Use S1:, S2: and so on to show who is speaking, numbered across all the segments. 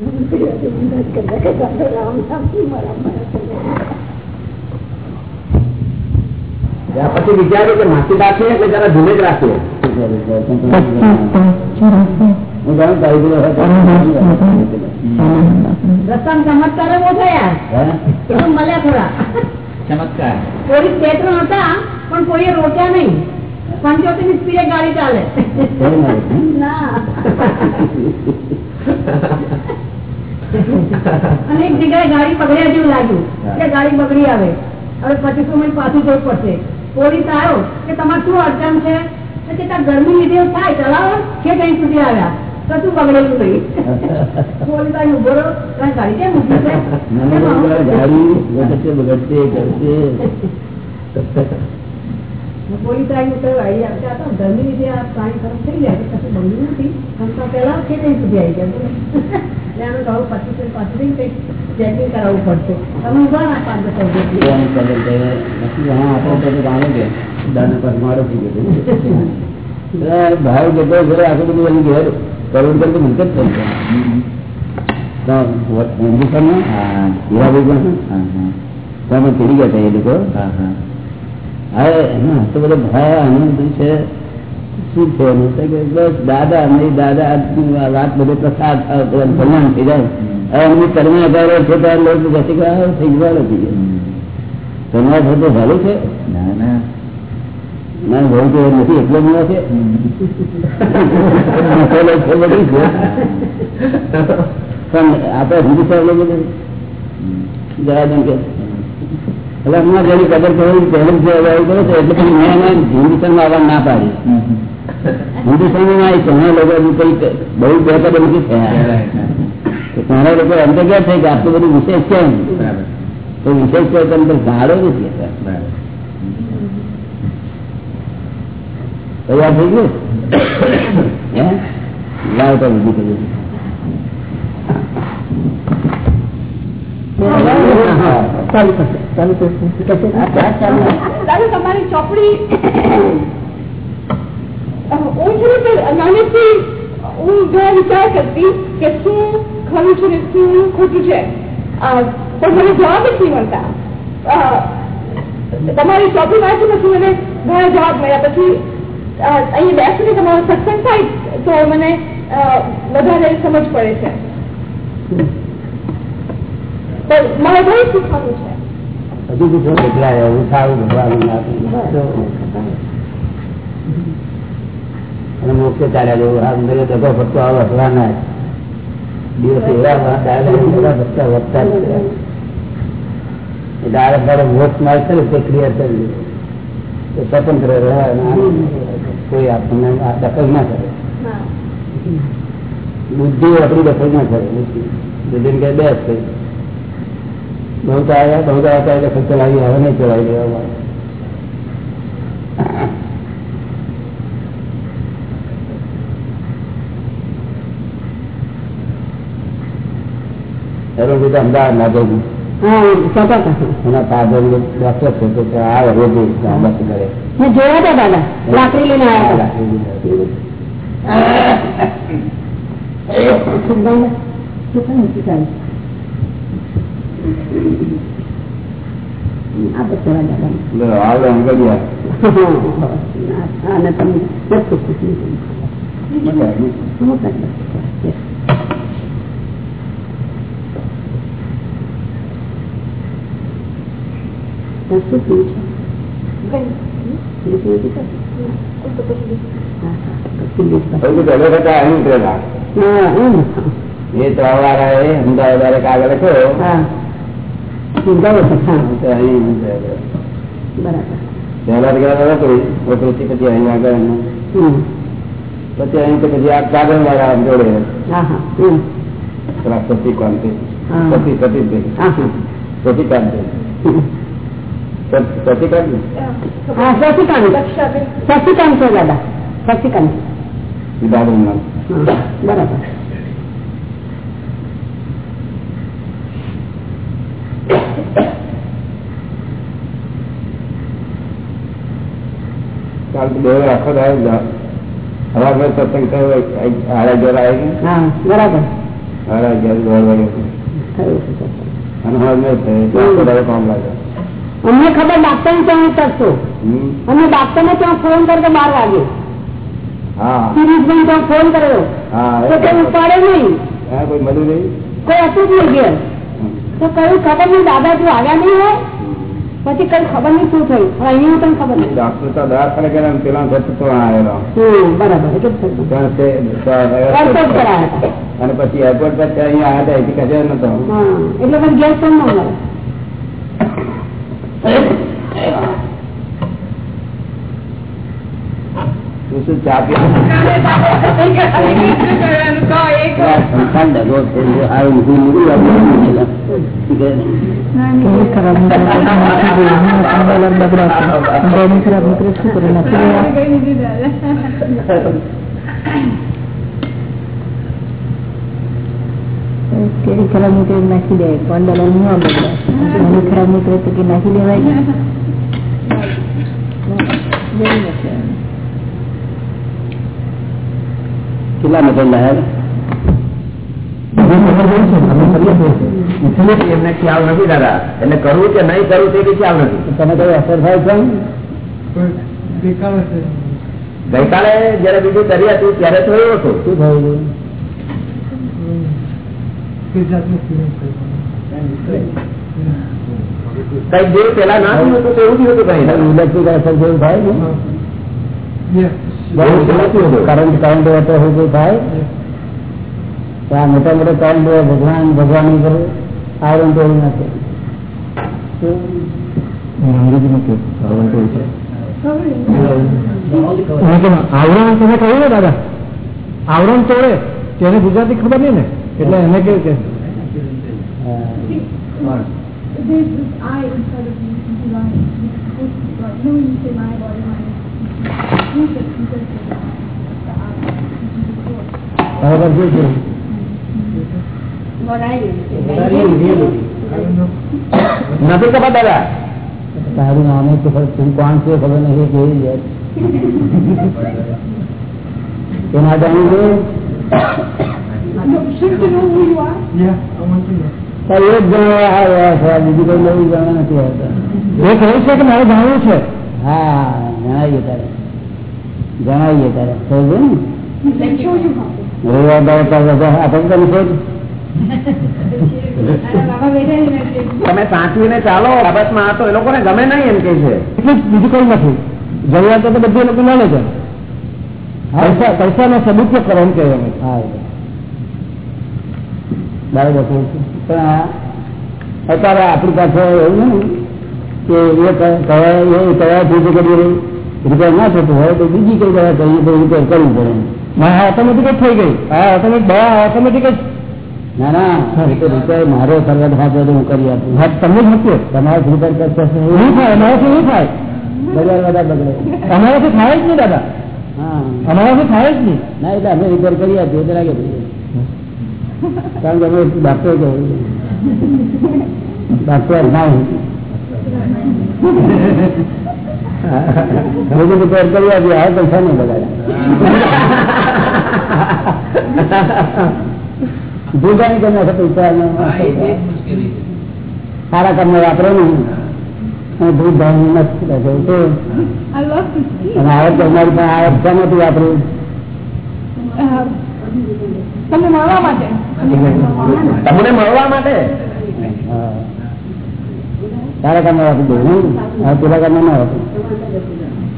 S1: પછી વિચાર્યું કે માસી રાખીએ કે જરા ધીમે જ રાખીએ. હું જાણું તારી
S2: ચમત્કાર બહુ થયા. એમ મળ્યા થોડા.
S3: ચમત્કાર.
S2: પોલીસ બે હતા પણ કોઈએ રોક્યા નહીં. પંચોતેરની સ્પીડે ગાડી ચાલે. ના. અને એક જગ્યાએ ગાડી પકડ્યા જેવું લાગ્યું કે ગાડી બગડી આવે. હવે પચીસો મિનિટ પાછું જવું પડશે. પોલીસ આવ્યો કે તમારે શું અડચણ છે? કે ત્યાં ગરમી લીધે થાય ચલાવો કે કઈ સુધી આવ્યા. કશું શું બગડેલું નહીં પોલીસ આવી ઊભો રહ્યો. ગાડી કેમ ઊભી છે?
S1: ગાડી બગડશે બગડશે કરશે
S2: પોલીસ આવી તો આવી આવે આ તો ગરમી લીધે આ પાણી ગરમ થઈ જાય કશું બગડ્યું નથી આમ તો પહેલા કે કઈ સુધી આવી ગયા બોલો. એટલે આનું કહું પચીસ મિનિટ પાછું જઈને કંઈક ચેકિંગ કરાવવું પડશે તમે ઊભા ના પાંચ દસ વાગે.
S1: કોણ કદર કરે? નથી, હા, આપણે તો જાણે કે દાદા પર મારો થઈ ગયો અરે, ભાવ જતો ઘરે આખું બધું એની ઘેર કરોડ કરોડ મિલકત થઈ જાય હિન્દુસ્તાનમાં હીરાભાઈ પણ તમે ચડી ગયા હતા એ લોકો હવે એમાં તો બધો આનંદ છે. શું છે એનું? બસ દાદા નહીં દાદા વાત બધો પ્રસાદ એમ કલ્યાણ થઈ જાય. હવે એમની કર્માધારો છે તો આ લોકો કે આ થઈ ગયો છે?
S3: ના ના.
S1: ના બહુ તો નથી એટલો મળે છે? મસાલો છે બધું છે. પણ આપણે હિન્દુસ્તાન જરા જેમ કે એટલે હમણાં જેની કદર કરી પહેલું છે હવે આવું કરો એટલે પછી મેં એને હિન્દુસ્તાનમાં આવવા ના પાડી. હિન્દુસ્તાનમાં આવી ઘણા લોકો કઈ બહુ બેકદ નથી થયા. ઘણા લોકો એમ તો ક્યાં થાય કે આટલું બધું વિશેષ કેમ તો વિશેષ કોઈ તમને ગાળો નથી તૈયાર થઈ ગયું? લાવ તો બીજું કર્યું
S4: તમારી ચોપડી શું ખરું છે ખોટું છે. પણ મને જવાબ જ મળતા. તમારી ચોપડી વાંચી પછી મને ઘણા જવાબ મળ્યા. પછી અહીં બેસીને તમારો સત્સંગ થાય તો મને વધારે સમજ પડે છે. મારે ઘણું શીખવાનું છે.
S1: હજુ બીજું કેટલા એવું સારું ભગવાન અને મોક્ષે ચાલ્યા જવું. આ અંદર દગો ફટકો આવો હસવાના દિવસ એવા બધા ભટકા વધતા એટલે આ તારો મોક્ષ માર્ગ ને તે ક્લિયર કરી તો સ્વતંત્ર રહે કોઈ આપણને આ દખલ ના કરે. બુદ્ધિ આપણી દખલ ના કરે. બુદ્ધિ. કે બેસ થઈ બહુ તો આવ્યા બહુ તો આવ્યા એટલે ચલાવી હવે નહીં ચલાવી દેવા અમદાવાદ ના જવું એના ફાધર ડોક્ટર છે તો આવે રોજ બસ કરે.
S2: જોયા હતા દાદા લાકડી લઈને આવ્યા હતા આ બચવા દાદા
S1: આવે એમ કરી
S2: અને તમે
S1: પહેલો કરતા અહીં ઉતરેલા એ તો અવારા એ અમદાવાદ કાગળ ઉતરેલા. પહેલા ગયા કોઈ પછી અહીં આગળ. પછી અહીં પછી આ કાગળ વાળા જોડે સતી છે સતી સતી. સતી ને
S2: હા શશિકાંત શશિકાંત છે દાદા શશિકાંત બરાબર
S1: કાલ બે આખો હવા સત્સંગ થયો આવી
S2: હા બરાબર.
S5: સાડા અગિયાર દોઢ વાગે
S6: અમને ખબર ડાક્ટર ને ત્યાં કરશો. અને ડાક્ટર ને ત્યાં ફોન કરતો બાર વાગે.
S5: હા.
S6: ત્યાં ફોન કર્યો. તો કઈ ઉપાડે નહીં.
S5: કોઈ નહીં?
S6: કોઈ હતું જ નહીં ઘેર. તો કયું ખબર નહીં દાદા તું આવ્યા નહીં હોય? પછી કઈ ખબર નહીં શું થયું. પણ અહીંયા તને ખબર નહીં.
S5: ડોક્ટર તો દવાખાને ગયા પેલા તો આવેલો.
S6: બરાબર.
S5: અને પછી એરપોર્ટ પછી અહીંયા આવ્યા હતા એથી કશે નતો.
S6: એટલે પછી ગેસ પણ ન મળે.
S5: તું
S7: ખરાબ નીકળે નાખી દે પણ પાંડાલાલનું આમ ખરાબ નીકળે તો કે નાખી દેવાય બેની નથી
S1: કેટલા મગજ લાયા
S5: એમને ખ્યાલ નથી દાદા. એટલે કરવું કે નહીં કરવું તે ખ્યાલ નથી.
S1: તમે કઈ અસર થાય છે?
S5: ગઈકાલે જયારે બીજું કરી હતું ત્યારે થયું હતું.
S1: શું થયું?
S5: કઈ જે પેલા ના થયું હતું તેવું થયું હતું કઈ.
S1: ઇલેક્ટ્રિક અસર જેવું થાય ને કરંટ કરંટ હોય તો થાય? તો આ મોટા મોટા કરંટ હોય ભગવાન ભગવાન કરે આયરન તો એવું નથી.
S7: આવરણ તમે કહ્યું ને દાદા? આવરણ તોડે તેને ગુજરાતી ખબર નહીં ને. એટલે એને કેવું કે?
S4: This is I instead of you my body, my
S1: બરાબર શું છે
S5: નથી ખબર દાદા?
S1: તારું નામ તો તું કોણ છે? ખબર નહીં કેવી જાય બીજું કઈ નવું જાણવા નથી આવતા.
S7: એ કહ્યું છે કે મારે જાણવું છે?
S1: હા. જણાવીએ તારે જણાવીએ તારે સમજો ને. રવિવાર દાડે તારે રજા આપણે શોધ
S5: તમે સાચવીને ચાલો બાબતમાં તો એ લોકોને ગમે નહીં એમ કે છે
S7: બીજું કઈ નથી જરૂરિયાત તો બધી લોકો માને છે પૈસા પૈસાનો સદુપયોગ કરો એમ કહેવાય
S1: હા બરાબર પણ અત્યારે આપણી પાસે એવું ને કે એ ક- કયા એ ચીજ કરી રહી રિપેર ના થતું હોય તો બીજી કઈ દવા કરીએ તો રિપેર કરવું પડે.
S7: હા ઓટોમેટિક જ થઈ ગઈ. હા ઓટોમેટિક દવા ઓટોમેટિક જ.
S1: ના ના રિપેર મારો હાથ તો હું કરી આપું.
S7: હા તમને જ
S1: તમારે રિપેર કરશે?
S7: એવું થાય અમારાથી એવું થાય?
S1: બજાર બધા બગડે.
S7: અમારાથી થાય જ નહીં દાદા?
S1: હા.
S7: અમારાથી થાય જ નહીં?
S1: ના એટલે અમે રિપેર કરી આપીએ એટલે લાગે કારણ કે અમે ડાક્ટર કહેવું ડાક્ટર ના હું બધું પેર કરી આપી આ પૈસા નહીં બગાડ્યા ભૂગા નહીં કરી પૈસા સારા કામ વાપરે નહીં. ભાવ નથી તો. અને આવત તમારી પાસે આવત શા નથી વાપરું
S4: Uh, તમને મળવા માટે?
S5: તમને મળવા માટે?
S1: હા. સારા કામમાં વાપરી દઉં હું હવે પેલા કામમાં ના વાપરું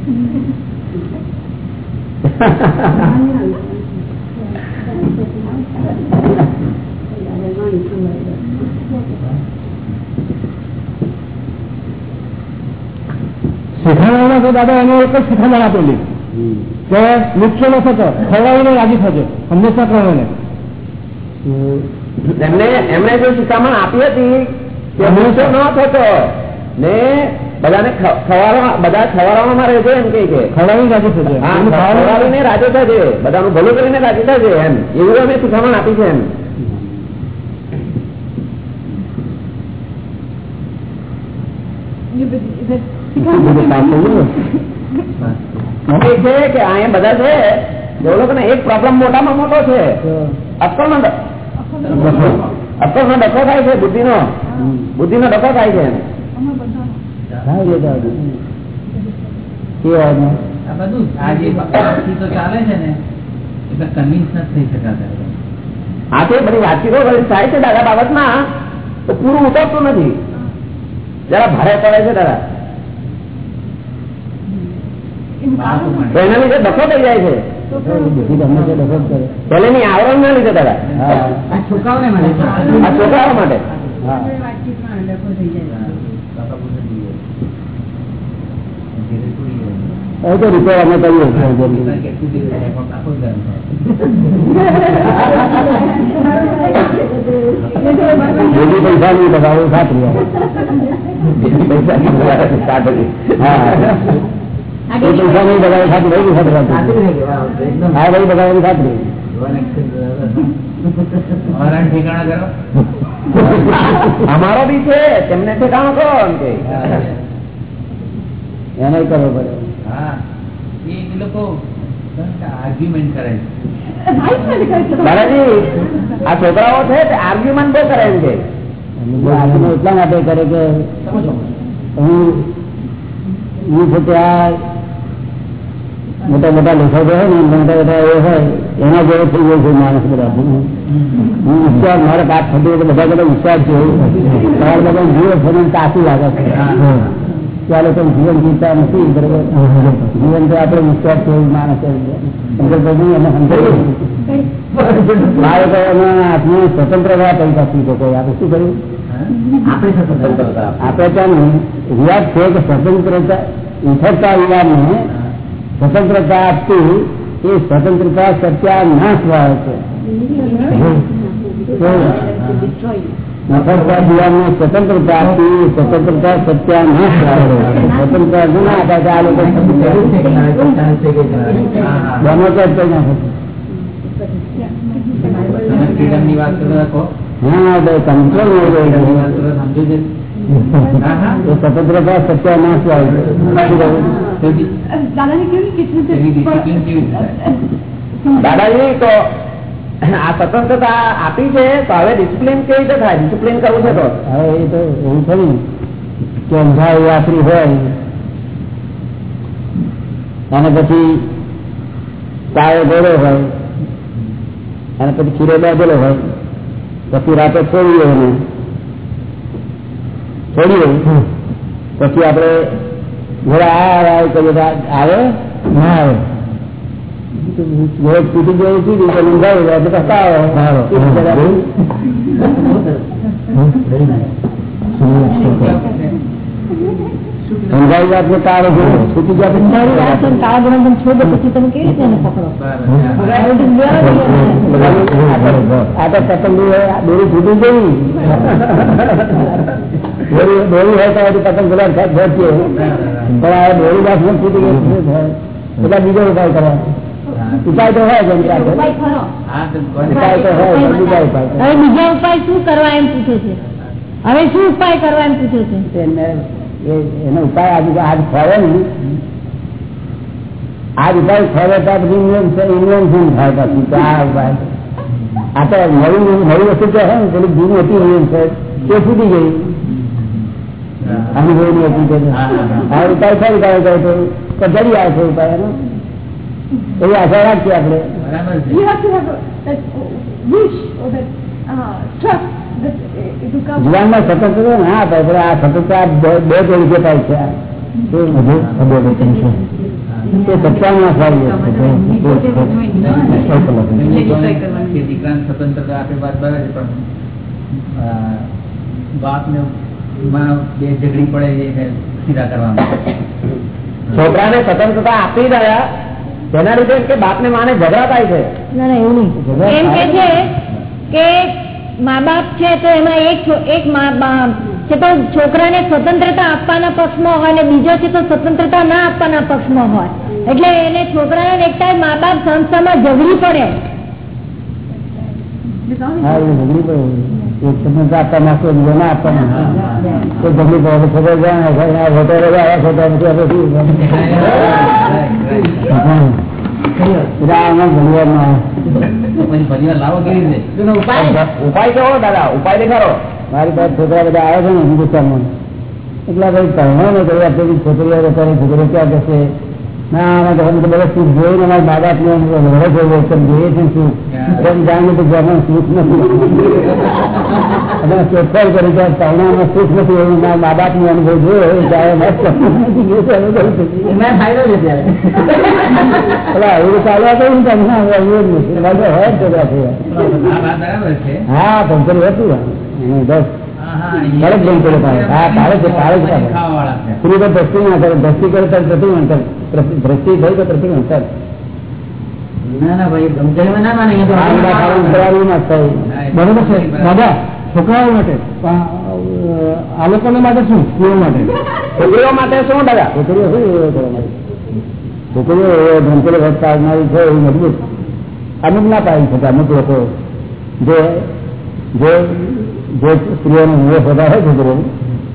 S7: શીખામણ તો દાદા એને એક જ શીખામણ આપેલી
S1: હમ.
S7: કે મુખ્ય ન થતો ખવડાવીને રાજી થજો હંમેશા પ્રમાણે
S5: એમને એમને જે શિખામણ આપી હતી કે મૂછો ન થતો ને બધાને ખવાડવા બધા ખવાડવામાં રહેજો એમ કે
S7: ખવડાવીને રાજી થજો
S5: હા,
S7: એનું ખાવાનું
S5: ખવડાવીને રાજી થજે બધાનું ભલું કરીને રાજી થજે એમ. એવું અમે શિખામણ આપી છે એમ. છે કે અહીંયા બધા છે એક પ્રોબ્લેમ મોટામાં મોટો છે. અક્કલનો ડ- અફસોસ નો ડકો થાય છે બુદ્ધિ નો બુદ્ધિ નો ડકો થાય છે
S1: હા, તો
S8: બધું વાતચીત તો ચાલે છે ને એટલે કન્વિન્સ થઈ શકાતા.
S5: આ તો બધી વાતચીતો બધી થાય છે દાદા બાબતમાં તો પૂરું ઉતરતું નથી. જરા ભારે પડે છે દાદા. એના લીધે ડખો થઈ જાય છે.
S1: કરે.
S5: પહેલેની આવરણ ના લીધે દાદા છોકરાઓ માટે
S1: હા.
S2: વાતચીતમાં ડખો થઈ જાય
S1: હવે તો રિપેર અમે કરીએ છીએ જલ્દી. બીજી પૈસા નહીં બગાડવું ખાતરી આવે. હા હા ભાઈ
S5: અમારો બી છે તેમને ઠેકાણો કરો એમ કે.
S1: એને કરવો પડે.
S8: એ એ લોકો આર્ગ્યુમેન્ટ કરે
S5: દાદાજી આ છોકરાઓ છે તે આર્ગ્યુમેન્ટ બહુ કરે એમ
S1: કે. એટલા માટે કરે કે હું હું મોટા મોટા લેખકો હોય ને મોટા મોટા એ હોય એના જેવો થઈ ગયો છે માણસ બધા. હું વિશ્વાસ મારે વાત થતી એટલે બધા બધા વિશ્વાસ છે તમારે બધા જીવન જીવન તાકી લાગે છે. ત્યારે તો જીવન જીવતા નથી બરોબર? જીવન તો આપણે વિશ્વાસ છે માણસ એને સમજાવ્યું મારે તો એમાં આપણે સ્વતંત્રતા પૈસા શીખો શકો આપણે શું કર્યું?
S5: આપણે સ્વતંત્ર
S1: આપણે ત્યાં રિયાજ છે કે સ્વતંત્રતા ઉઠકતા યુવાનને સ્વતંત્રતા આપતી એ સ્વતંત્રતા સત્યાનાશ વાળે છે નફરતા યુવાનને સ્વતંત્રતા આપતી એ સ્વતંત્રતા સત્યાનાશ વાળે છે સ્વતંત્રતા ન આપે તો આ લોકો બનો તો જ કંઈ ના થતું.
S8: ફ્રીડમની વાત કરો કહો
S1: હા ભાઈ કંટ્રોલ નહીં
S8: ફ્રીડમની
S1: રહી
S8: વાત કરો સમજો છે હા હા
S1: એ સ્વતંત્રતા
S8: રીતે થાય?
S5: દાદાજી તો આ સ્વતંત્રતા આપી છે તો હવે ડિસિપ્લિન કેવી રીતે થાય? ડિસિપ્લિન કરવું છે તો?
S1: હવે એ તો એવું થયું કે અંધાર યાત્રી હોય. અને પછી કાળો ગોળો હોય. અને પછી ખીરો બાજેલો હોય. પછી રાતે છોડીએ એને. છોડીએ. પછી આપણે ઘોડા આ આવે કરીએ આવે? ના આવે. ઘોડો તૂટી ગયો તૂટી ગયો ઊંઘાઈ જાય તો આવે. ને તારો છૂટી પછી
S9: તમે છોડો પછી તમે કેવી રીતે પકડો?
S1: આ તો પતંગ દોરી છૂટી ગઈ. દોરી દોરી હોય તો પતંગ ગુલાબ સાહેબ પહોંચીએ પણ આ દોરી બાદ ગઈ બધા બીજો ઉપાય કરવા. ઉપાય તો હોય બીજા ઉપાય
S9: હવે બીજા ઉપાય શું કરવા એમ પૂછે છે? હવે શું ઉપાય કરવા એમ પૂછે છે?
S1: એનો ઉપાય આજે આજ ફરે ને. આજ ઉપાય ફરે તો બધી ઇન્વેન્શન થાય પછી આ ઉપાય. આ તો નવી નવી વસ્તુ ને પેલી જૂની હતી ઇન્વેન્શન તે છૂટી ગઈ. અનુભવની હતી તે આ ઉપાય ફરી જાય તો તો જરી આવે છે ઉપાય એનો. એવી આશા રાખીએ આપણે. જીવનમાં ના અપાય પણ આ બે તરીકે છે
S8: સ્વતંત્રતા આપે વાત બરાબર પણ બાપને માં બે ઝઘડી પડે એને સીધા કરવામાં
S5: છોકરાને સ્વતંત્રતા આપી રહ્યા તેના લીધે કે બાપ ને માને ઝઘડા થાય છે?
S9: ના ના એવું નહીં. એમ કે છે? કે મા બાપ છે તો એમાં એક એક મા બાપ છે તો છોકરાને સ્વતંત્રતા આપવાના પક્ષમાં હોય અને બીજો છે તો સ્વતંત્રતા ના આપવાના પક્ષમાં હોય. એટલે એને છોકરાને એકતા મા બાપ સંસ્થામાં ઝઘડી પડે.
S1: ના ખબર જાય
S5: ઉપાય? ઉપાય કેવો દાદા? ઉપાય દેખાડો.
S1: મારી પાસે છોકરા બધા આવે છે ને હિન્દુસ્તાનમાં. એટલા ભાઈ પહેણો ને છોકરીઓ છોકરીઓ ક્યાં જશે? ના આમાં તો બધા બધા સુખ જોઈને મારા મા બાપ ને વડે જોયો તમે જોઈએ છે સુખ. એમ જાણીએ તો ઘરમાં સુખ નથી. અને ચોખ્ખાઈ કરી કે પહેણામાં સુખ નથી એવું મારા મા બાપ નો અનુભવ જોયો ત્યારે. એવું ચાલ્યા તો હું તમને એવું નથી. હોય હા પંચર હતું એને દસ
S8: હા, હા,
S1: બળદ બંધ કર્યો હા, પાડે છે, પાડે છે, પાડે.
S8: ખાવાવાળા. છે.
S1: સ્ત્રી તો દ્રષ્ટિ ના કરે. દ્રષ્ટિ કરે તો પ્રતિમંતર દ્રષ્ટિ થઈ તો પ્રતિમંતર
S5: ના ના ભાઈ ગમતરીમાં ના માને
S1: આ બધા ખાવાનું કરાવવું ના થાય.
S8: બરોબર છે. દાદા,
S1: છોકરાઓ માટે આ લોકો માટે શું? સ્ત્રીઓ માટે.
S5: છોકરીઓ માટે શું દાદા?
S1: છોકરીઓ છોકરીઓ ધનતેર ધનકરી વધ છે એવી મજબૂત. અમુક ના પાડી શકે અમુક લોકો. જે જે જે સ્ત્રીઓનો મોહ વધારે છોકરો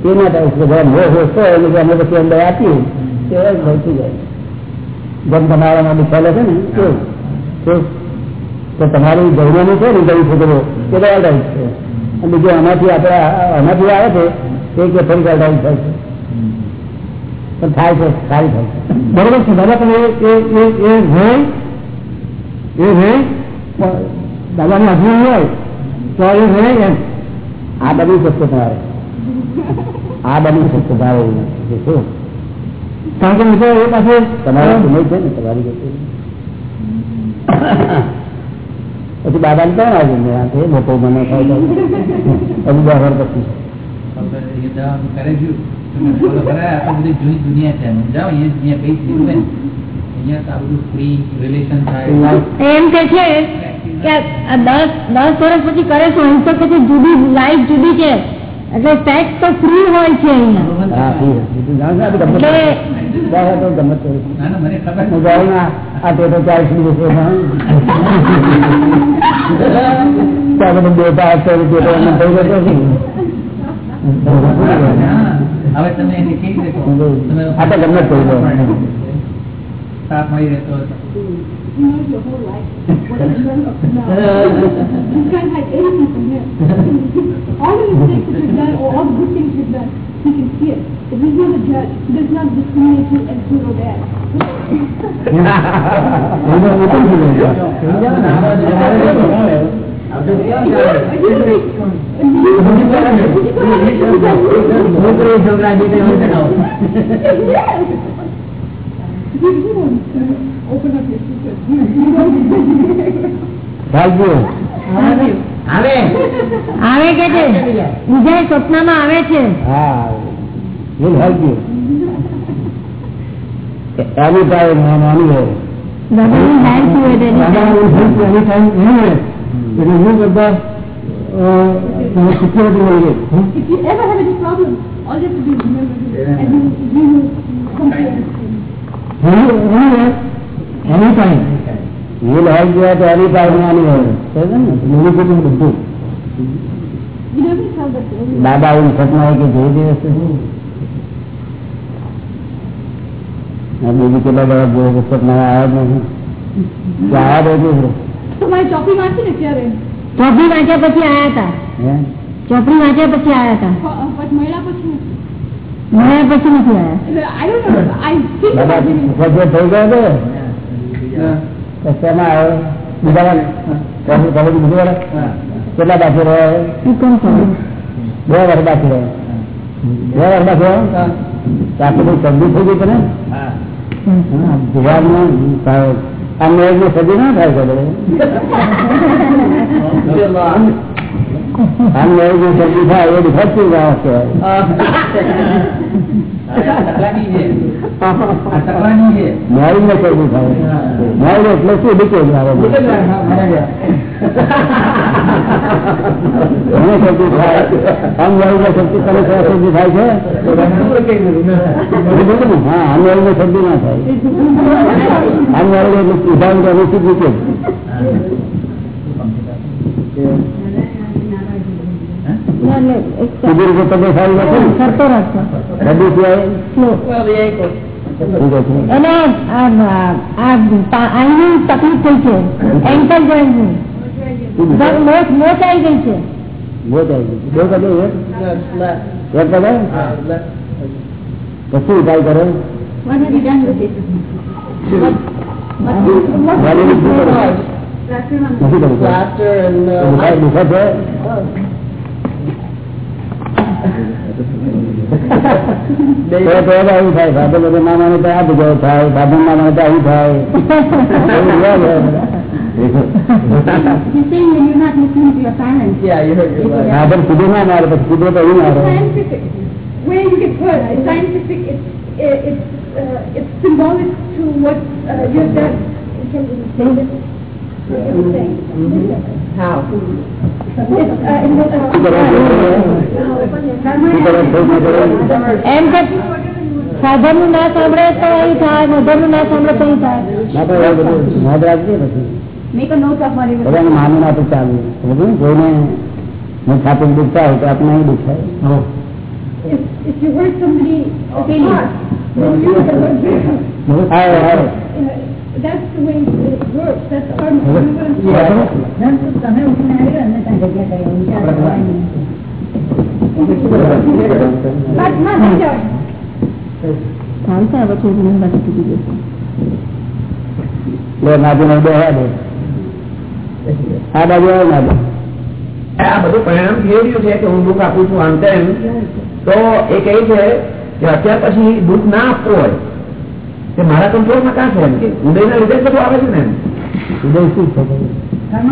S1: એ ના પાડી શકે જરા મોહ ઓછો હોય એટલે અમે પછી અંદર આપીએ, તે ભરતી જાય. જેમ તમારામાં વિચારે છે ને કેવું? તો તમારી ગૌરવનું છે ને ગયું છોકરો તે બધા ડાઈટ છે. અને બીજું આનાથી આપણા, આનાથી આવે છે, તે કે ફરી ડાઈટ થાય છે. પણ થાય છે, સારી થાય છે. બરોબર છે, દાદા, પણ એ એ એ રહે એ દાદાની હાજરી હોય, તો એ રહે એમ. આ બની શકશે તમારે. આ બની શકશે તમારે શું? કારણ કે મિત્રો એ પાસે તમારે સમય છે ને તમારી પછી પછી બાબાને કોણ આવ્યું મેં તે મોટો મને હજુ બે વર્ષ પછી.
S8: કરે છે. તમે બોલો ખરા, આ તો બધી જૂની દુનિયા છે. સમજાવો અહીંયા અહીંયા કઈ થયું ને અહીંયા તો આ બધું ફ્રી રિલેશન થાય
S9: એમ કે છે કે આ દસ દસ વર્ષ પછી કરે છે એમ તો કે છે જુદી લાઈફ જુદી છે એટલે સેક્સ તો ફ્રી હોય છે અહીંયા
S1: હા ઠીક છે. બીજું જાણો છો, આ તો ગમત
S9: એટલે
S1: જાય તો ગમત કરું છું.
S8: ના ના મને ખબર
S1: હું જાઉં ને આ ટેટો ચાલીસ દિવસે ત્યાં બધું બેટા આપતો ટેટો એમને થઈ જતો છે.
S8: હા. હવે તમે એને કેવી રીતે કહો? તમે
S1: આ તો ગમત કરી દો
S8: સાથ મળી રહેતો હતો.
S4: You know your whole life. What is learned up to now. You can't hide anything from him. all the mistakes that you've done or all the good things you've done, he can see it. If he's not a judge, he does not discriminate you as good or bad.
S1: એનો ઉકેલ શું છે?
S5: છોકરી છોકરા જે કંઈ હોય આવે.
S9: આવે કે છે? બીજા સપનામાં આવે છે.
S1: હા. વિલ હેલ્પ યુ એની પાસે નાની હોય.
S9: દાદાની હેલ્પ હોય તેની
S1: એટલે હું બધા સિક્યોરિટી મળી ગઈ
S4: any time will
S1: help you તો એની પાસે નાની હોય સમજે ને મૂવી બધું બધું
S4: You never tell that to anyone.
S1: દાદા એવું સપના હોય કે જોઈ દિવસ બીજું કેટલા બધા જોયો સપના આવ્યા જ નથી કે આવ્યા તો જ
S4: તમારી ચોપડી વાંચી ને ત્યારે
S9: ચોપડી વાંચ્યા પછી આયા હતા
S1: હે
S9: ચોપડી વાંચ્યા પછી આયા હતા
S4: પ- પછી મળ્યા પછી
S9: નથી આયા.
S4: એટલે I don't know. I think
S1: દાદા
S4: about it.
S1: પછી થઈ ગયો તો? તો શેમાં આવે બીજા વાળા? પછી પછી બીજું વાળા? કેટલા બાકી રહે
S9: ઈ કોણ કરે
S1: બે વાર બાકી રહ્યા. બે વાર બાકી રહે તો આટલું થઈ ગઈ તને? ગુજરાતમાં આ મેળની સદી ના થાય મેળી એટલે શું દીકે એને સદી થાય. આમ મેળી ને સદી તમે છે ને થાય.
S9: આમ એક
S1: સીધી રીતે તમે સારી નથી
S9: કરતો રાખો
S1: સદી સિવાય
S9: તકલીફ થઈ છે. એન્કલ જોઈન્ટની મોચ મોચ આવી ગઈ છે.
S1: બહુ જાય બહુ કરે એક એક કરે પછી ઉપાય કરે? નથી કરવું દુખે છે? આવું થાય ફાધર લોકો ના માને તો આ જગ્યાએ થાય ફાધર ના માને તો આવું થાય એવું રિવાજ હોય બધા.
S2: He's saying that you're not listening to your parents.
S8: Yeah, you heard your wife.
S1: Father કીધું ના મારે પછી કીધું તો એવું મારે
S4: Scientific. Where you get hurt, it's scientific, it's, it's, uh, it's symbolic to what uh, you've done in terms of the statement. What you're saying.
S8: How?
S4: It's, uh,
S9: એમ કે સાધનનું ના સાંભળે તો અહીં થાય મધરનું ના સાંભળે તો અહીં થાય.
S1: રાખજે પછી. માનું ના તો ચાલુ. બધું જોઈને હું સાથે દુખતા હોય તો આપણે નહીં દુખાય.
S4: હા. If That's the way it works, that's karma.
S2: તમે ઉઠીને આવ્યો અને ત્યાં જગ્યા કરી ઊંચા કરવાની.
S4: Not, not like that.
S9: ચાલશે હવે છોકરી પાસે કીધી જશે
S1: લે નાજુ ને બે દે આ બાજુ આવે નાજુ
S5: આ બધું પરિણામ થઈ રહ્યું છે કે હું દુઃખ આપું છું આમ તેમ તો એ કહે છે કે અત્યાર પછી દુઃખ ના આપવું હોય કે મારા કંટ્રોલમાં કાં છે એમ કે ઉદયના લીધે જ બધું આવે છે ને એમ
S1: ઉદય શું છે
S2: કર્મ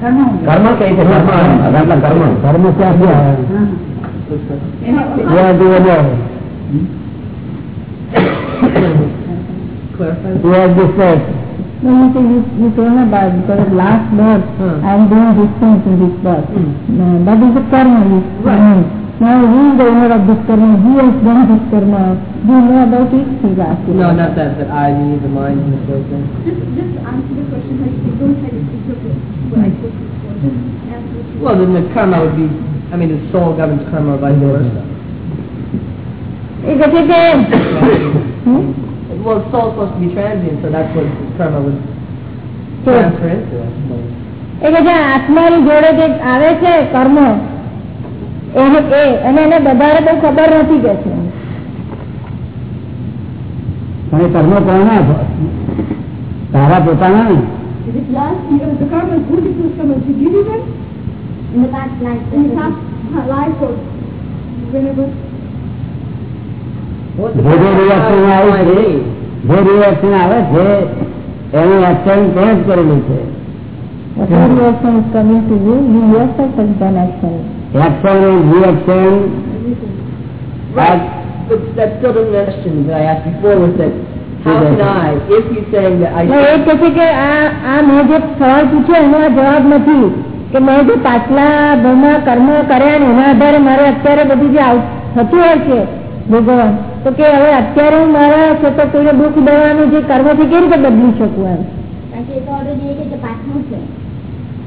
S2: કર્મ.
S5: કર્મ છે કર્મ આટલા કર્મ
S1: ક્યાં છે.
S9: No, you say you, you told me about because last birth, hmm. I am doing this thing to this birth. Hmm. No, that is the karma. Right. right. Now he is the owner of this karma. He has done this karma. Do you know about it? He is asking.
S8: No, not that, that I need the mind and the soul thing.
S4: Just, just answer the question like you don't try to interpret what I put before. Answer what you
S8: Well, then the karma would be, I mean, the soul governs karma or vice versa.
S9: એ કહે છે કે હમ?
S8: Well, the soul's supposed to be transient, so that's what karma would
S9: So,
S8: transfer into, I suppose.
S9: એ કે જે આત્માની જોડે જે આવે છે કર્મ એને એ અને એને વધારે બહુ ખબર નથી કે છે
S1: પણ એ કર્મ કોના? તારા પોતાના ને
S4: uh,
S1: આવે છે એનું એક્શન તે જ કરેલું છે
S9: coming to you, you yourself has done action.
S1: and reaction.
S8: Right. But that still doesn't question that I asked before was that how can I, if he's saying that I
S9: એટલે એ કહે છે કે આ મેં જે સવાલ પૂછ્યો એનો આ જવાબ નથી કે મેં જે પાછલા ભવમાં કર્મ કર્યા ને એના આધારે મારે અત્યારે બધું જે થતું હોય છે ભોગવવાનું તો કે હવે અત્યારે હું મારા છે તો કોઈને દુઃખ દેવાનું જે કર્મથી કેવી રીતે બદલી શકું એમ
S2: કારણ કે એ તો already એ છે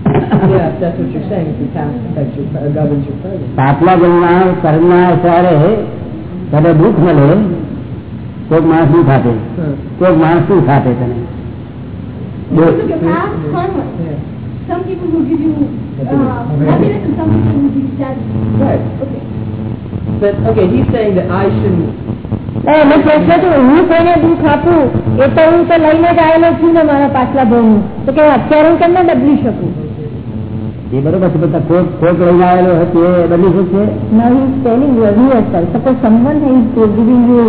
S2: કે પાછલું છે.
S8: yeah, if that's what you're saying, if the past affects your, uh, governs your present.
S1: પાછલા જન્મના કર્મના આધારે તને દુઃખ મળે કોઈક માણસ શું ખાતે કોઈક માણસ શું ખાતે તને
S4: Because of your past karma.
S8: Yeah.
S4: Some people will give you uh, happiness and some people will give you sadness.
S8: Right.
S4: Okay.
S8: But, okay, he's saying that I shouldn't,
S9: એ મેં પૂછ્યું હતું હું કોઈને દુઃખ આપું એ તો હું તો લઈને જ આવેલો છું ને મારા પાછલા ભાવનું તો કે અત્યારે હું કેમ ના બદલી શકું
S1: એ બરોબર છે બધા કોક કોક લઈને આવેલો હોય તે બદલી શકશે
S9: Now he is telling you, he yourself. Suppose someone is giving you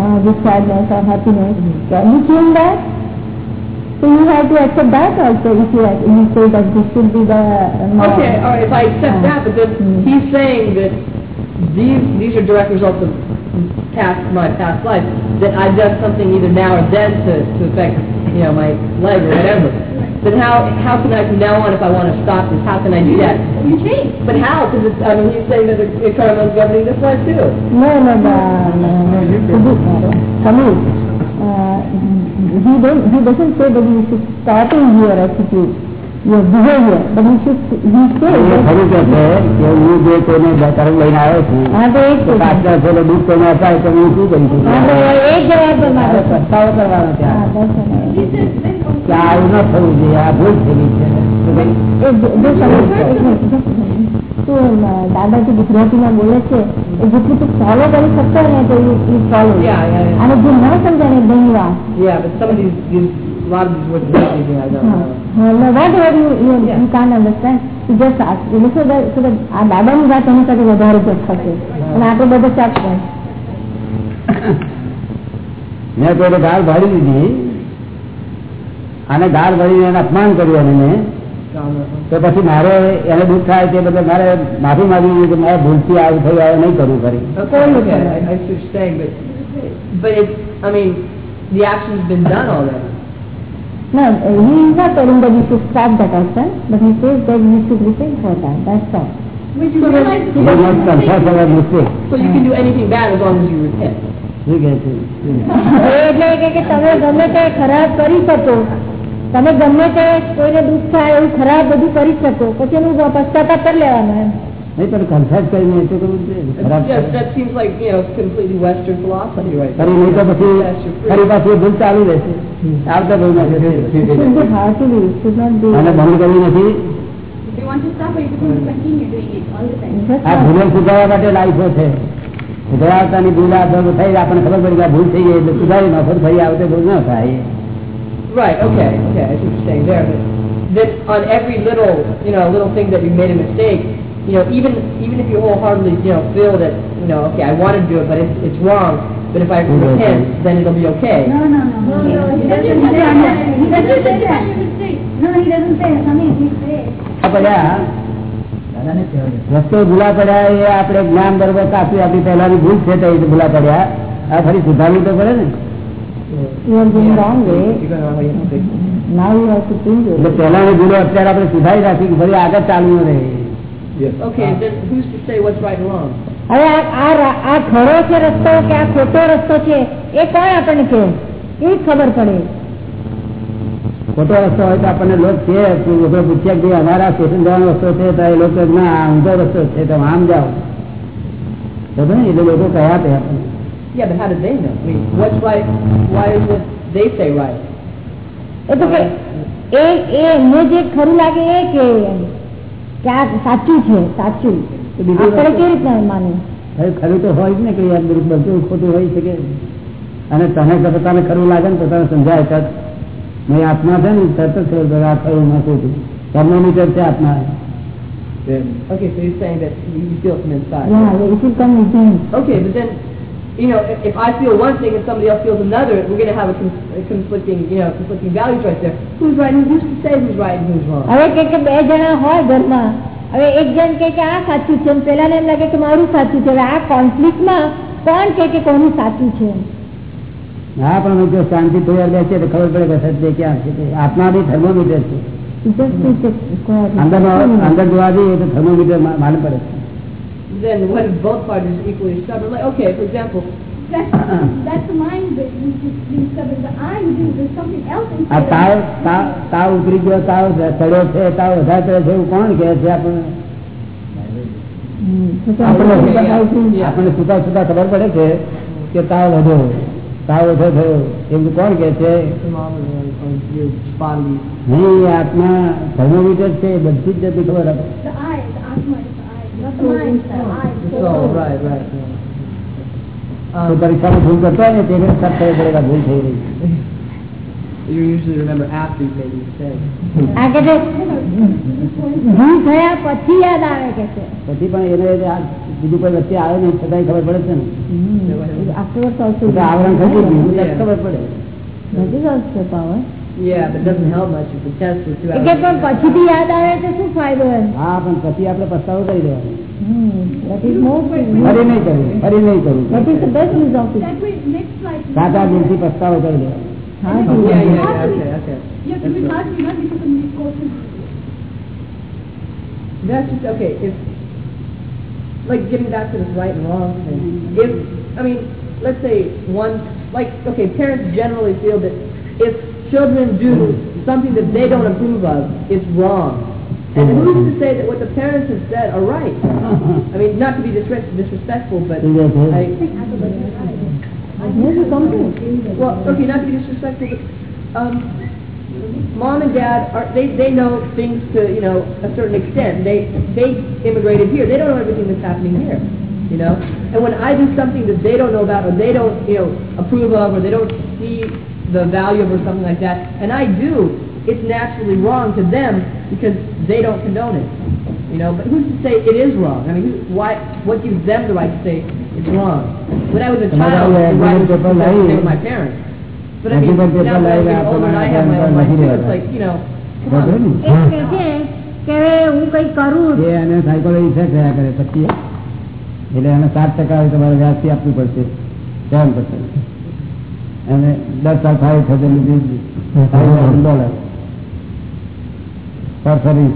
S9: uh, this sadness or happiness, can you change that? So you have to accept that also if you, you say that this should be the uh, norm.
S8: okay, all right, if I accept
S9: Uh,
S8: that, but then
S9: mm.
S8: he's saying that these, these are direct results of past, my past life, that I've done something either now or then to, to affect, you know, my leg or whatever. Then how, how can I, from now on, if I want to stop this, how can I do that?
S4: You change.
S8: But how? Because I mean, he's saying that the, the karma is governing this life too.
S9: No, no, no, no, no. Kamil, uh, he, don't, he doesn't say that you should stop in your attitude. Your behavior, but he should,
S1: હું જે ગુજરાતી માં છે
S9: જો-.
S1: તો
S9: દાદાજી ગુજરાતીમાં બોલે છે એ જેટલું તું ફોલો કરી શકતો ને તો એ ફોલો
S8: yeah.
S9: અને જે ન સમજાય ને then you
S8: these words are confusing, I don't know.
S9: હા, no, whatever you, you, you can't understand, you just ask. You know, so that, so that આ દાદાની વાત એની સાથે વધારે જ થશે અને આપણે બધા ચાપ
S1: મેં કોઈને ગાળ ભાડી દીધી અને ગાળ ભરીને એને અપમાન કર્યું એને તો પછી મારે એને દુઃખ થાય તે બદલ મારે માફી માંગવી કે મારે ભૂલથી આવું થયું હવે નહીં કરવું
S8: what but, but it, I mean, the action's been done already.
S9: No, he is not telling that you should stop that action, but he says that you should repent for that, that's all.
S4: when you realize
S1: You must confess our mistake.
S8: So you can do anything bad as long as you repent.
S9: એટલે કે તમે ગમે તે ખરાબ કરી શકો તમે ગમે તે કોઈને દુઃખ થાય એવું ખરાબ બધું કરી શકો પછી એનું પશ્ચાતાપ કરી લેવાનું એમ
S1: નહીં પણ confess કરીને એ તો કરવું જ જોઈએ. ખરાબ
S8: Yeah, that seems like, you know, completely Western philosophy right
S1: ફરી નહીં તો પછી ફરી પાછી એ ભૂલ ચાલુ રહેશે આવતા ભૂલ
S9: It should be heartily, it should not be
S1: અને બંધ કરવી નથી
S4: if you want to stop it, you're going to continue doing it all the time.
S9: just
S1: આ
S9: not-
S1: ભૂલો સુધારવા માટે લાઈફો છે સુધારતાની ભૂલ આ ભૂલ થઈ આપણને ખબર પડી કે આ ભૂલ થઈ ગઈ એટલે સુધારી નાખો તો ફરી આવતે ભૂલ ન થાય
S8: Right, okay, okay, I see what you're saying there, but that on every little, you know, little thing that you made a mistake, you know, even, even if you wholeheartedly, you know, feel that, you know, okay, I want to do it, but it's, it's wrong, but if I mm-hmm. repent, then it'll be okay.
S2: No, no, no.
S4: No, no, he doesn't say that. He doesn't say that.
S2: No, he doesn't say that. Something he says.
S1: રસ્તે ભૂલા પડ્યા એ આપણે જ્ઞાન બરોબર કાપ્યું આપણી પહેલાની ભૂલ છે તો એ ભૂલા પડ્યા આ ફરી સુધારવું તો પડે ને પહેલાની ભૂલો અત્યારે આપણે સુધારી રાખી ફરી આગળ ચાલવું રહે
S9: હવે આ ખરો છે રસ્તો કે આ ખોટો રસ્તો છે એ કોણ આપણને કહે? એ ખબર પડે.
S1: ખોટો રસ્તો હોય તો આપણને લોક છે લોકો પૂછ્યા કે અમારા સ્ટેશન જવાનો રસ્તો છે તો એ લોકો ના ઊંધો રસ્તો છે તો આમ જાઓ. બરોબર ને? એટલે લોકો કયા તે આપણને.
S8: Yeah, but how did they know? I mean, what's right, why is it they say right?
S9: એ તો કે એ એ એમને જે ખરું લાગે એ કે કે આ સાચું છે સાચું. આપણે કેવી રીતના માનવું
S1: હવે ખરું તો હોય જ ને કે બધું ખોટું હોય શકે અને તને તો પોતાને ખરું લાગે ને પોતાને સમજાય તત મેં આત્મા છે ને તરત જ ખબર આ ખરું ના ખોટું. થર્મોમીટર છે આત્મા.
S8: Okay, so you're saying that you from inside.
S9: Yeah, it will come within.
S8: Okay, but then, you know, if, if I feel one thing and somebody else feels another, we're going to have a, con- a conflicting, you know, conflicting values right there. Who's right? and Who's to say who's right and who's wrong?
S9: હવે કે કે બે જણા હોય ઘરમાં હવે એક જણ કે કે આ સાચું છે અને પેલાને એમ લાગે કે મારું સાચું છે હવે આ કોન્ફ્લિક્ટમાં કોણ કે કે કોનું સાચું છે
S1: હા પણ જો શાંતિ તૈયાર બેસીએ તો ખબર પડે કે સત્ય ક્યાં છે આત્મા બી થર્મોમીટર છે. અંદર અંદર જોવા જઈએ તો થર્મોમીટર મા- માલુમ પડે છે
S8: Then what if both parties are equally stubborn? Like, okay, for example,
S4: That's, that's the mind that you just being stubborn. The I do, there's something else
S1: આ તાવ તાવ તાવ ઉતરી ગયો તાવ ચડ્યો છે તાવ વધારે ચડે છે એવું કોણ કહે છે આપણને આપણે
S9: આપણે.
S1: આપણને સુતા સુતા ખબર પડે છે કે તાવ વધ્યો તાવ વધો થયો એવું કોણ કે છે. નહીં આત્મા થર્મોમીટર છે બધી જ જતી ખબર આપે તો
S8: Um,
S1: પરીક્ષામાં ભૂલ કરતો હોય ને તે વખતે સબ ખબર પડે કે આ ભૂલ થઈ રહી છે.
S8: you usually remember after you've made a mistake.
S9: આ કે છે ભૂલ થયા પછી યાદ આવે કે છે
S1: પછી પણ એને આ બીજું કોઈ વચ્ચે આવે નહીં છતાંય ખબર પડે છે ને
S9: afterwards also
S1: તો આવરણ ખસી ગયું એટલે ખબર પડે
S9: that is also power
S8: Yeah, but it doesn't help much if the test for two
S9: એ કે
S8: hours.
S9: પણ પછીથી યાદ આવે તો શું ફાયદો એમ
S1: હા પણ પછી આપણે પસ્તાવો કરી દેવાનો
S9: હમ. that is more
S1: ફરી નહીં કરવું ફરી નહીં કરવું
S9: that is the best use of it
S4: That way, next slide.
S1: સાચા દિલથી પસ્તાવો કરી દેવાનો
S9: હા
S8: Yeah, yeah, yeah, okay, okay.
S4: You have to read last not because of these courses.
S8: That's just, okay, if, like getting back to this right and wrong thing, if, I mean, let's say one, like, okay, parents generally feel that if children do something that they don't approve of, it's wrong. And who's to say that what the parents have said are right? I mean, not to be disres- disrespectful, but
S1: Yes, yes.
S8: I, well, okay, not to be disrespectful, but um, mom and dad are they they know things to you know a certain extent. They they immigrated here. They don't know everything that's happening here. You know, and when I do something that they don't know about or they don't you know approve of or they don't see the value of or something like that, and I do, it's naturally wrong to them because they don't condone it. You know, but who's to say it is wrong? I mean, who, why? What gives them the right to say it's wrong? When I was a child, the right was to say with my parents. But I mean, now that I'm getting older and I have my own life too, it's like, you know, come on.
S9: એ કે છે કે હું કઈ કરું
S1: એ અને psychology effect થયા કરે પછી એટલે એને સાત ટકા તમારે વ્યાજથી આપવું પડશે સેવન પર્સન્ટ અને દસ સાલ five thousand rupees five thousand dollar પર સર્વિસ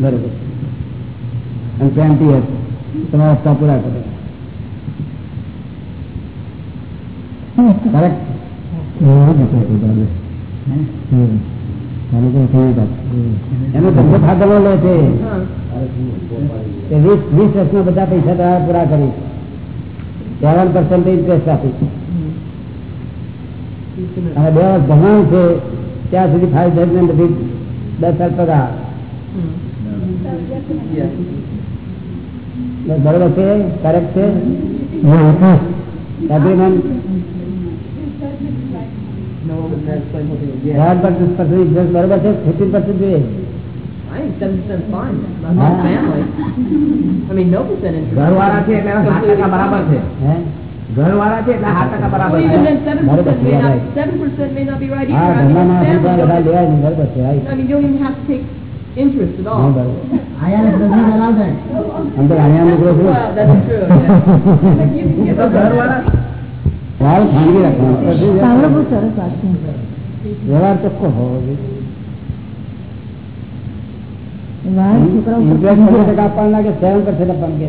S1: બરોબર. અને ટ્વેન્ટી યર્સ તમારા હપ્તા પૂરા કરે. કરેક્ટ એનો ધંધો ખાતરો લે છે. વીસ વીસ વર્ષમાં બધા પૈસા પૂરા કરી. સેવન પર્સન્ટ ઇન્ટરેસ્ટ આપી. અને બે વર્ષ ભણવાનું છે ત્યાં સુધી ફાઈવ થાઉઝન્ડ બધી દસ સાલ પગાર બરોબર છે કરેક્ટ છે એગ્રીમેન્ટ બરોબર છે ફિફ્ટીન પર્સન્ટ જોઈએ
S8: I think seven percent fine. My whole
S1: Ah.
S8: family. I mean, no percent interest.
S5: ઘરવાળા છે એટલે સાત ટકા બરાબર છે
S1: હે
S5: ઘરવાળા છે એટલે સાત ટકા બરાબર
S1: વાળ વ્યવહાર ચોખ્ખો હોવો જોઈએ આપવાનું લાગે સેવન પર્સન્ટ આપવાનું કે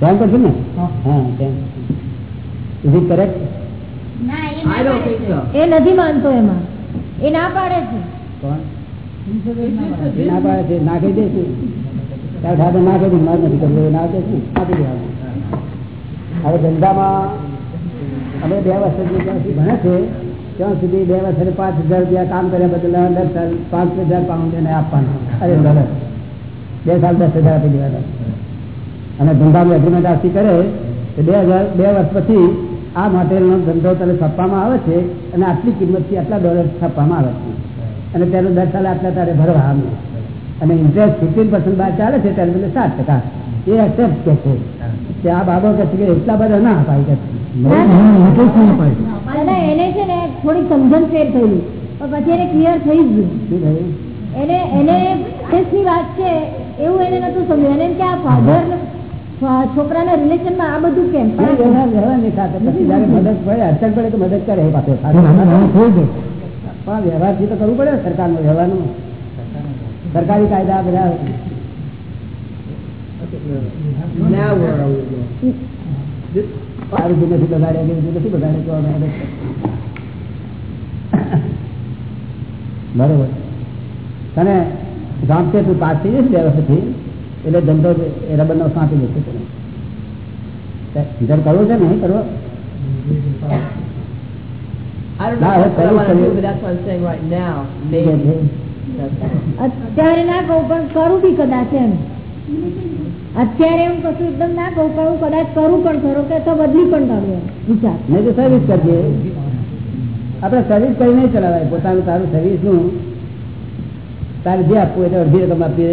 S1: સેવન પર્સન્ટ ને? હા. Is it correct
S8: I don't think so.
S9: એ નથી માનતો એમાં. એ ના પાડે છે.
S1: કોણ? ના પાડે છે. ના કહી દઈશું ત્યારે સાથે ના કહી મારે નથી કરવું ના કહે છે. આપી દેવાનું હવે ધંધામાં અમે બે વર્ષ સુધી જ્યાં સુધી ભણે છે ત્યાં સુધી બે વર્ષે પાંચ હજાર રૂપિયા કામ કર્યા બદલ દર સાલ પાંચ હજાર પાઉન્ડ એને આપવાના. અરે બરાબર. બે સાલ દસ હજાર આપી દેવાના. અને ધંધામાં એગ્રીમેન્ટ આથી કરે તો બે હજાર બે વર્ષ પછી આ મટીરિયલનો ધંધો તને છાપવામાં આવે છે અને આટલી કિંમતથી આટલા ડોલર છાપવામાં આવે છે. અને તેનું દર સાલે આટલા તારે ભરવા આવે. અને ઇન્ટરેસ્ટ ફિફ્ટીન પર્સન્ટ બહાર ચાલે છે ત્યારે તમને સાત ટકા. એ એક્સેપ્ટ કે છે કે આ બાબો કે છે. કે એટલા બધા ના અપાય કે
S9: એને છે ને થોડી સમજણ ફેર થયેલી. પણ પછી એને ક્લિયર થઈ ગયું. એને એને વાત છે એવું એને નતું સમજ્યું. એને કે આ ફાધર છોકરાના રિલેશન આ બધું કેમ?
S1: પડે અડચણ પડે તો મદદ કરે પાછો. પણ વ્યવહારથી તો કરવું પડે ને સરકારનો વ્યવહારનું સરકારી કાયદા બધા. સારું નથી બગાડે બીજું નથી કરીએ. બરોબર. તને ગામતે તું પાસ થઈ જઈશ બે વર્ષથી? એટલે ધંધો રબર નો સાંપી દેશે તને કરવો છે નહીં કરવો?
S9: અત્યારે ના કહું પણ કરું બી કદાચ એમ. અત્યારે એમ કશું એકદમ ના કહું પણ હું કદાચ કરું પણ ખરો કે તો બદલી પણ કરું વિચાર.
S1: નહીં તો સર્વિસ કરીએ. આપણે સર્વિસ કરી નહીં ચલાવાય. પોતાનું તારું સર્વિસનું. તારે જે આપવું એટલે અડધી રકમ આપીએ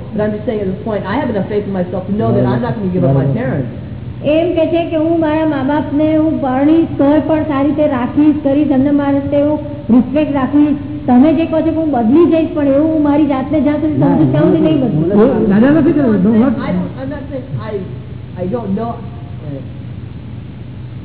S8: but I'm just saying at this point, I have enough faith in myself to know that I'm not going to give up my parents.
S9: એમ કે છે કે હું મારા મા બાપ ને હું પરણીશ તોય પણ સારી રીતે રાખીશ કરીશ એમને મારા રીતે હું રિસ્પેક્ટ રાખીશ તમે જે કહો છો કે હું બદલી જઈશ પણ એવું હું મારી જાતને જ્યાં સુધી સમજુ ત્યાં સુધી નહીં બદલું
S7: દાદા નથી કર્યું
S8: I don't, I'm not saying I, I don't know.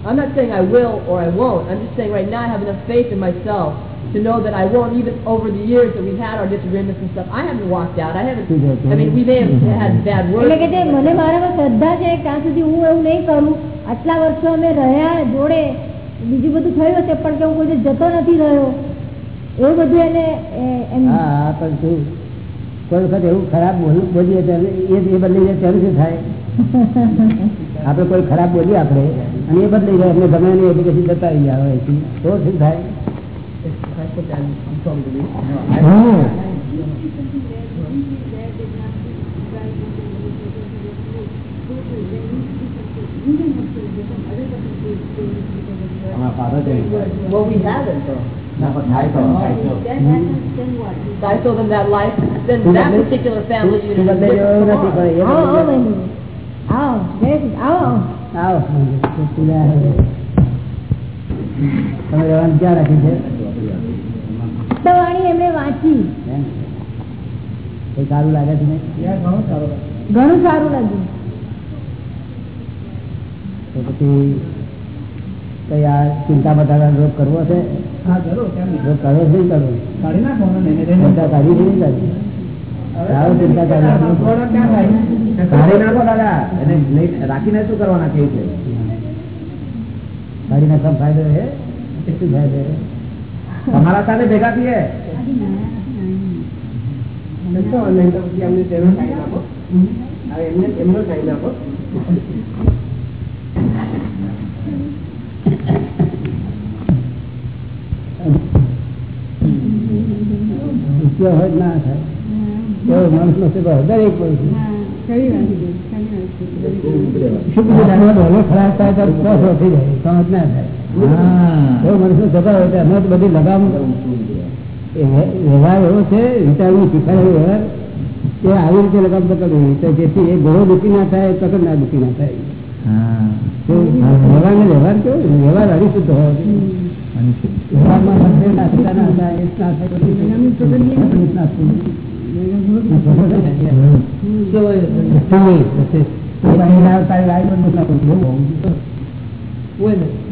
S8: I'm not saying I will or I won't. I'm just saying right now I have enough faith in myself to know that I won't. Even over the years that we've had our disagreements and stuff, I haven't walked out. I haven't. I mean, we may have had bad words.
S9: એટલે કે જે મને મારામાં શ્રદ્ધા છે ત્યાં સુધી હું એવું નહીં કરું આટલા વર્ષો અમે રહ્યા જોડે બીજું બધું થયું હશે પણ કે હું કોઈ જતો નથી રહ્યો એવું બધું એને
S1: હા પણ શું કોઈ વખત એવું ખરાબ બોલ બોલીએ ત્યારે એ બદલી જાય ત્યારે શું થાય આપણે કોઈ ખરાબ બોલીએ આપણે અને એ બદલી જાય એટલે ગમે નહીં એટલે પછી જતા રહી આવે તો શું થાય
S8: I put that. I'm sorry to read.
S7: હા
S8: Well, we haven't though.
S5: ના પણ થાય તો થાય તો
S8: I told them that life, then that particular family
S1: શું
S8: unit is
S1: બદલાઈ
S8: different
S1: ગયો
S8: from
S1: નથી
S8: ours.
S1: પણ એ
S9: આવો
S1: બદલી
S9: આવો
S1: જાય.
S9: બેસ, આવો
S1: આવો પૂજા આવે. તમે રહેવાનું ક્યાં રાખ્યું છે
S9: તો વાણી એમણે વાંચી?
S1: સારું લાગે છે નહીં?
S9: ઘણું સારું લાગ્યું.
S1: તો પછી કઈ આ ચિંતા બધા રોગ કરવો છે
S7: હા કરો કેમ નહીં?
S1: રોગ કરવો છે કરવો
S7: કાઢી નાખો
S1: ચિંતા કાઢી નહીં કાઢી ચિંતા કાઢી
S7: ક્યાં થાય?
S5: કાઢી નાખો દાદા. એને રાખીને શું કરવાના કેવું છે
S1: કાઢી નાખવા ફાયદો છે શું ફાયદો છે
S5: તમારા સાથે ભેગા થઈએ?
S1: આપો. હોય જ ના થાય. એવો માણસ નો કઈ. દરેક પડશે શું કીધું ડોલો ખરાબ થાય તો કોસો થઈ જાય સમજ ના થાય. એવો માણસ નો હોય તો તો બધી લગામ વ્યવહાર એવો છે વિચારવું શીખાય વ્યવહાર કે આવી રીતે લગામ પકડવી તો જેથી એ ઘોડો દુઃખી ના થાય પકડ ના દુઃખી ના થાય. વ્યવહાર ને વ્યવહાર કેવો? વ્યવહાર હરીશુદ્ધ હોવો વ્યવહારમાં ના થાય, એક ના થાય, ના તારી લાઈફ બંધ ના કરવું. બહુ
S8: wait a minute.